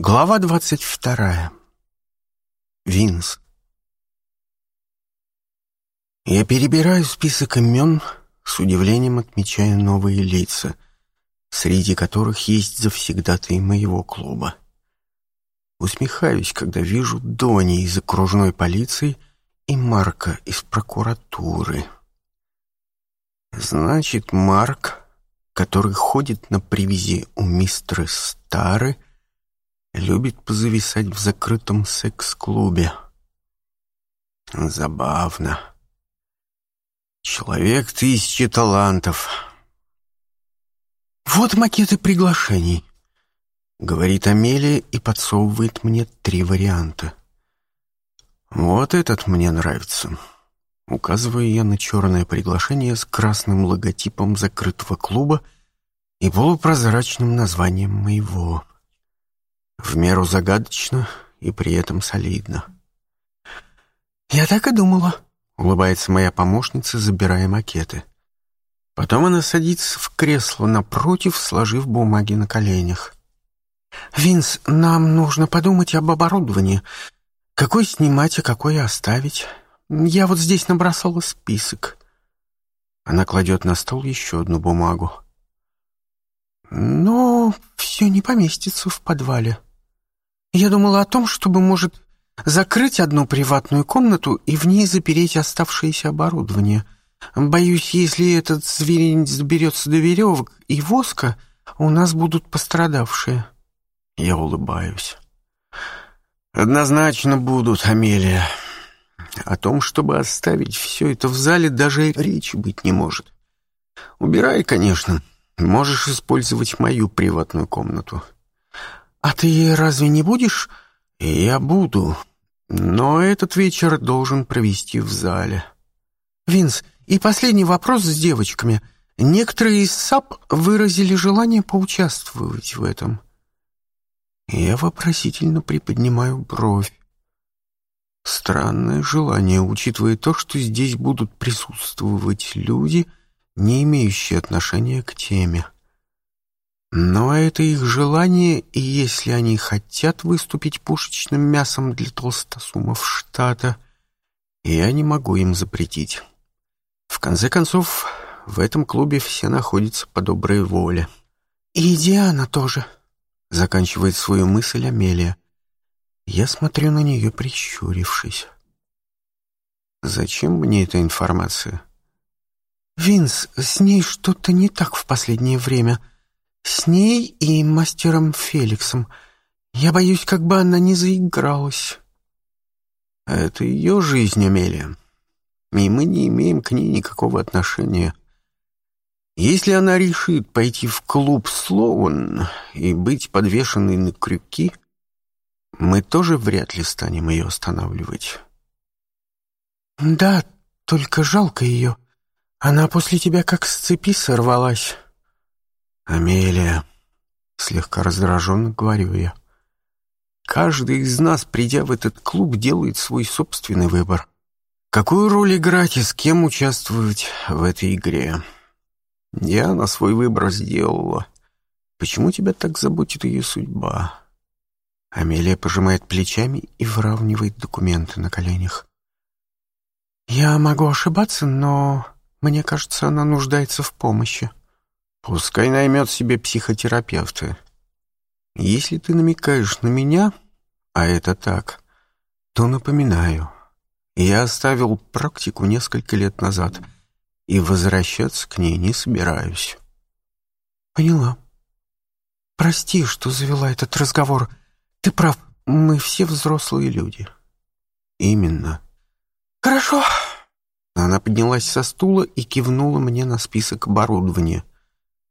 Глава двадцать вторая. Винс. Я перебираю список имен, с удивлением отмечая новые лица, среди которых есть завсегдаты моего клуба. Усмехаюсь, когда вижу Дони из окружной полиции и Марка из прокуратуры. Значит, Марк, который ходит на привязи у мистера Стары, — любит позависать в закрытом секс-клубе. Забавно. Человек тысячи талантов. Вот макеты приглашений. Говорит Амелия и подсовывает мне три варианта. Вот этот мне нравится. Указываю я на черное приглашение с красным логотипом закрытого клуба и полупрозрачным названием моего в меру загадочно и при этом солидно. «Я так и думала», — улыбается моя помощница, забирая макеты. Потом она садится в кресло напротив, сложив бумаги на коленях. «Винс, нам нужно подумать об оборудовании. Какое снимать, а какое оставить? Я вот здесь набросала список». Она кладет на стол еще одну бумагу. «Но все не поместится в подвале», я думала о том, чтобы, может, закрыть одну приватную комнату и в ней запереть оставшееся оборудование. Боюсь, если этот зверинец доберется до веревок и воска, у нас будут пострадавшие. Я улыбаюсь. Однозначно будут, Амелия. О том, чтобы оставить все это в зале, даже речи быть не может. Убирай, конечно. Можешь использовать мою приватную комнату. — «А ты разве не будешь?» «Я буду, но этот вечер должен провести в зале». «Винс, и последний вопрос с девочками. Некоторые из САП выразили желание поучаствовать в этом». Я вопросительно приподнимаю бровь. Странное желание, учитывая то, что здесь будут присутствовать люди, не имеющие отношения к теме. Но это их желание, и если они хотят выступить пушечным мясом для толстосумов штата, я не могу им запретить. В конце концов, в этом клубе все находятся по доброй воле. И Диана тоже, — заканчивает свою мысль Амелия. Я смотрю на нее, прищурившись. Зачем мне эта информация? Винс, с ней что-то не так в последнее время, — с ней и мастером Феликсом. Я боюсь, как бы она не заигралась. Это ее жизнь, Амелия. И мы не имеем к ней никакого отношения. Если она решит пойти в клуб Слоун и быть подвешенной на крюки, мы тоже вряд ли станем ее останавливать. Да, только жалко ее. Она после тебя как с цепи сорвалась. Амелия!» Слегка раздраженно говорю я. «Каждый из нас, придя в этот клуб, делает свой собственный выбор. Какую роль играть и с кем участвовать в этой игре? Я на свой выбор сделала. Почему тебя так заботит ее судьба?» Амелия пожимает плечами и выравнивает документы на коленях. «Я могу ошибаться, но мне кажется, она нуждается в помощи». Пускай наймет себе психотерапевта. Если ты намекаешь на меня, а это так, то напоминаю, я оставил практику несколько лет назад и возвращаться к ней не собираюсь. Поняла. Прости, что завела этот разговор. Ты прав, мы все взрослые люди. Именно. Хорошо. Она поднялась со стула и кивнула мне на список оборудования —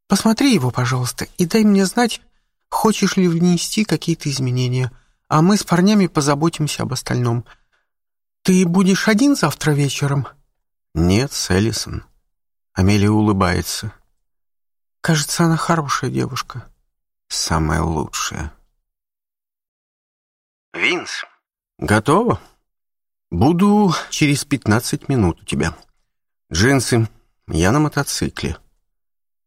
Посмотри его, пожалуйста, и дай мне знать, хочешь ли внести какие-то изменения, а мы с парнями позаботимся об остальном. Ты будешь один завтра вечером? Нет, с Эллисон. Амелия улыбается. Кажется, она хорошая девушка. Самая лучшая. Винс. Готово? Буду через пятнадцать минут у тебя. Джинсы. Я на мотоцикле.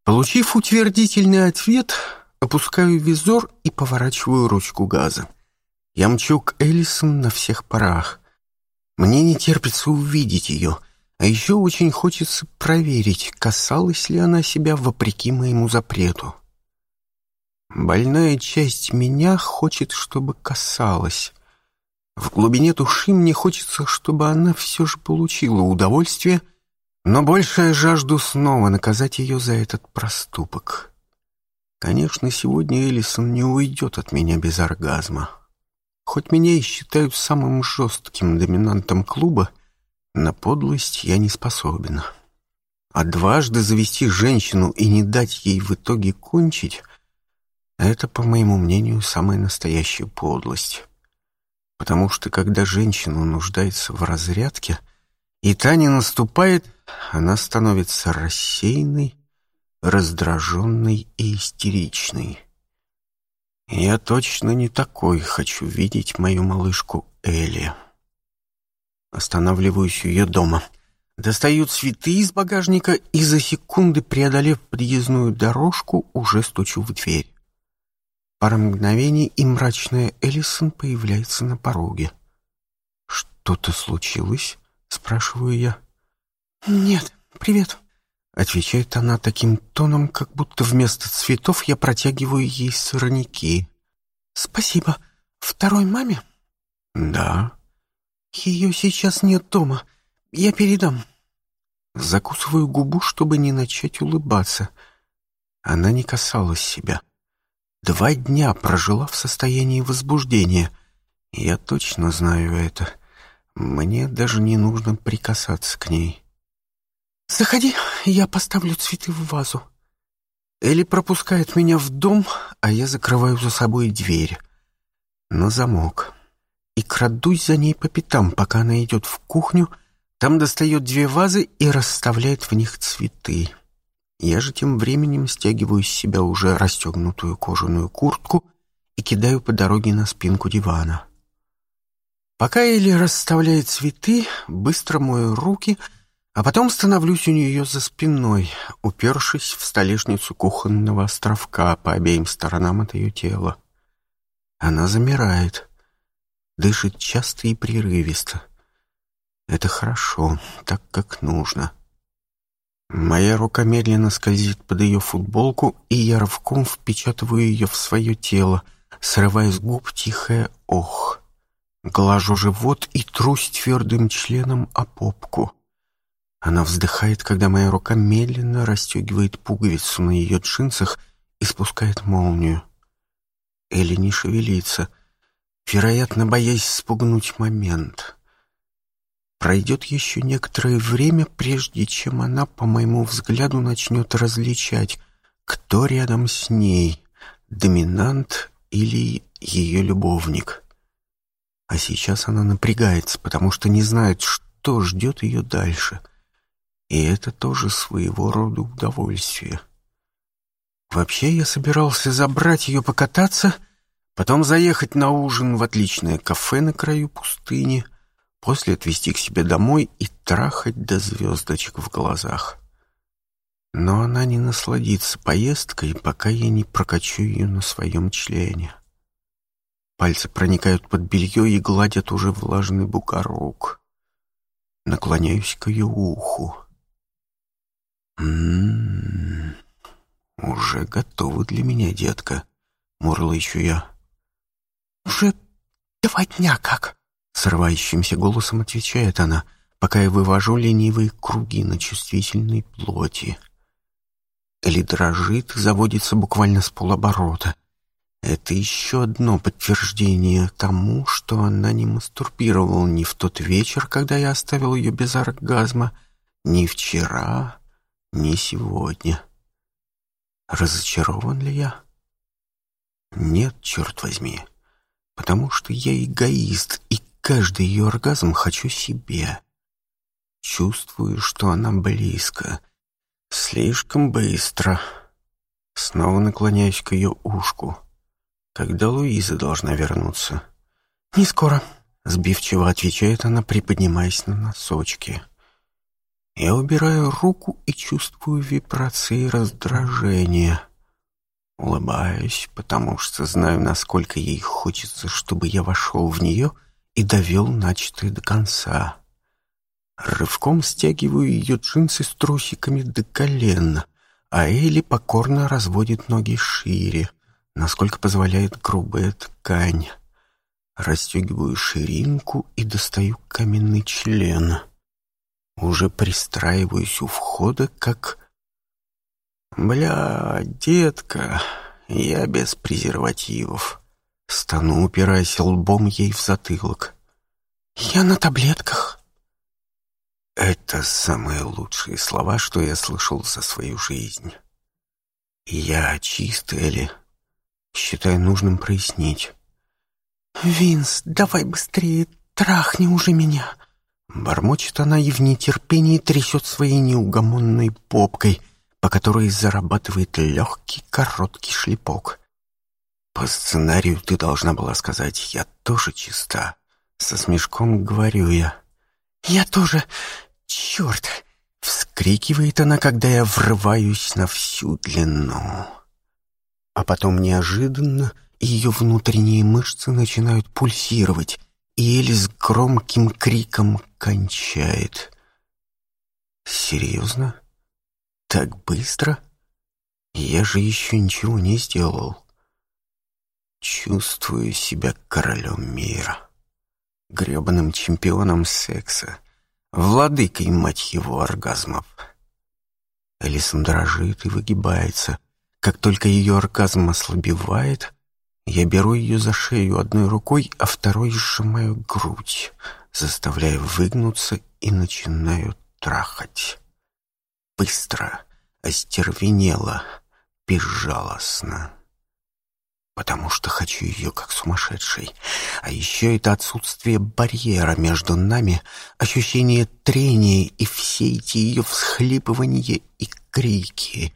Получив утвердительный ответ, опускаю визор и поворачиваю ручку газа. Я мчу к Элисон на всех парах. Мне не терпится увидеть ее, а еще очень хочется проверить, касалась ли она себя вопреки моему запрету. Больная часть меня хочет, чтобы касалась. В глубине души мне хочется, чтобы она все же получила удовольствие но большая жажду снова наказать ее за этот проступок. Конечно, сегодня Элисон не уйдет от меня без оргазма. Хоть меня и считают самым жестким доминантом клуба, на подлость я не способен. А дважды завести женщину и не дать ей в итоге кончить — это, по моему мнению, самая настоящая подлость. Потому что когда женщина нуждается в разрядке, и та не наступает — она становится рассеянной, раздраженной и истеричной. Я точно не такой хочу видеть мою малышку Элли. Останавливаюсь у ее дома. Достаю цветы из багажника и за секунды, преодолев подъездную дорожку, уже стучу в дверь. Пара мгновений, и мрачная Эллисон появляется на пороге. «Что-то случилось?» — спрашиваю я. «Нет, привет», — отвечает она таким тоном, как будто вместо цветов я протягиваю ей сорняки. «Спасибо. Второй маме?» «Да». «Ее сейчас нет дома. Я передам». Закусываю губу, чтобы не начать улыбаться. Она не касалась себя. Два дня прожила в состоянии возбуждения. Я точно знаю это. Мне даже не нужно прикасаться к ней. Заходи, я поставлю цветы в вазу. Элли пропускает меня в дом, а я закрываю за собой дверь на замок и крадусь за ней по пятам, пока она идет в кухню, там достает две вазы и расставляет в них цветы. Я же тем временем стягиваю из себя уже расстегнутую кожаную куртку и кидаю по дороге на спинку дивана. Пока Элли расставляет цветы, быстро мою руки — а потом становлюсь у нее за спиной, упершись в столешницу кухонного островка по обеим сторонам от ее тела. Она замирает, дышит часто и прерывисто. Это хорошо, так как нужно. Моя рука медленно скользит под ее футболку, и я рывком впечатываю ее в свое тело, срывая с губ тихое «ох». Глажу живот и трусь твердым членом о попку — она вздыхает, когда моя рука медленно расстегивает пуговицу на ее джинсах и спускает молнию. Элли не шевелится, вероятно, боясь спугнуть момент. Пройдет еще некоторое время, прежде чем она, по моему взгляду, начнет различать, кто рядом с ней — доминант или ее любовник. А сейчас она напрягается, потому что не знает, что ждет ее дальше — и это тоже своего рода удовольствие. Вообще я собирался забрать ее покататься, потом заехать на ужин в отличное кафе на краю пустыни, после отвезти к себе домой и трахать до звездочек в глазах. Но она не насладится поездкой, пока я не прокачу ее на своем члене. Пальцы проникают под белье и гладят уже влажный бугорок. Наклоняюсь к ее уху. «Уже готовы для меня, детка», — мурлычу я. «Уже два дня как», — срывающимся голосом отвечает она, пока я вывожу ленивые круги на чувствительной плоти. Или дрожит, заводится буквально с полоборота. Это еще одно подтверждение тому, что она не мастурбировала ни в тот вечер, когда я оставил ее без оргазма, ни вчера, не сегодня. Разочарован ли я? Нет, черт возьми. Потому что я эгоист, и каждый ее оргазм хочу себе. Чувствую, что она близко. Слишком быстро. Снова наклоняюсь к ее ушку. Когда Луиза должна вернуться? Не скоро. Сбивчиво отвечает она, приподнимаясь на носочки. Я убираю руку и чувствую вибрации раздражения. Улыбаюсь, потому что знаю, насколько ей хочется, чтобы я вошел в нее и довел начатое до конца. Рывком стягиваю ее джинсы с трусиками до колена, а Элли покорно разводит ноги шире, насколько позволяет грубая ткань. Расстегиваю ширинку и достаю каменный член — уже пристраиваюсь у входа, как... «Бля, детка, я без презервативов». Стану, упираясь лбом ей в затылок. «Я на таблетках». Это самые лучшие слова, что я слышал за свою жизнь. Я чист, Элли. Считаю нужным прояснить. «Винс, давай быстрее, трахни уже меня!» Бормочет она и в нетерпении трясет своей неугомонной попкой, по которой зарабатывает легкий короткий шлепок. «По сценарию ты должна была сказать, я тоже чиста». Со смешком говорю я. «Я тоже! Черт!» — вскрикивает она, когда я врываюсь на всю длину. А потом неожиданно ее внутренние мышцы начинают пульсировать, и Эль с громким криком кончает. Серьезно? Так быстро? Я же еще ничего не сделал. Чувствую себя королем мира, гребаным чемпионом секса, владыкой, мать его, оргазмов. Элисон дрожит и выгибается. Как только ее оргазм ослабевает, я беру ее за шею одной рукой, а второй сжимаю грудь заставляя выгнуться и начинают трахать. Быстро, остервенело, безжалостно. Потому что хочу ее как сумасшедший. А еще это отсутствие барьера между нами, ощущение трения и все эти ее всхлипывания и крики.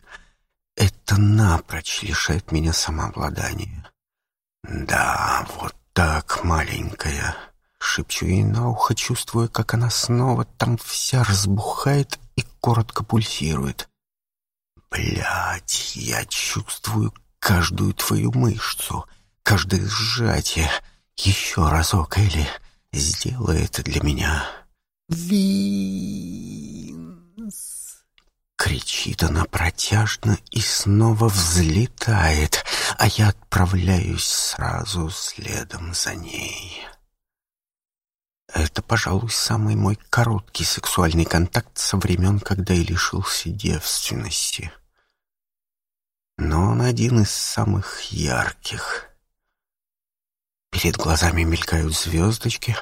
Это напрочь лишает меня самообладания. Да, вот так, маленькая. Шепчу ей на ухо, чувствуя, как она снова там вся разбухает и коротко пульсирует. Блять, я чувствую каждую твою мышцу, каждое сжатие. Еще разок, Элли, сделай это для меня. Винс! Кричит она протяжно и снова взлетает, а я отправляюсь сразу следом за ней. Это, пожалуй, самый мой короткий сексуальный контакт со времен, когда я лишился девственности. Но он один из самых ярких. Перед глазами мелькают звездочки,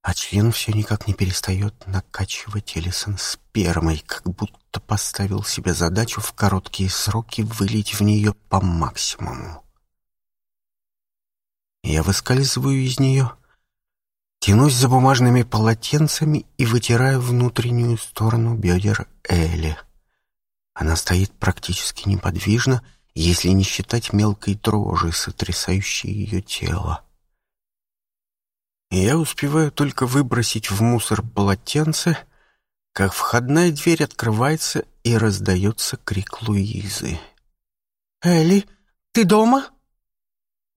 а член все никак не перестает накачивать Элисон спермой, как будто поставил себе задачу в короткие сроки вылить в нее по максимуму. Я выскальзываю из нее — Тянусь за бумажными полотенцами и вытираю внутреннюю сторону бедер Эли. Она стоит практически неподвижно, если не считать мелкой дрожи, сотрясающей ее тело. Я успеваю только выбросить в мусор полотенце, как входная дверь открывается и раздается крик Луизы. «Элли, ты дома?»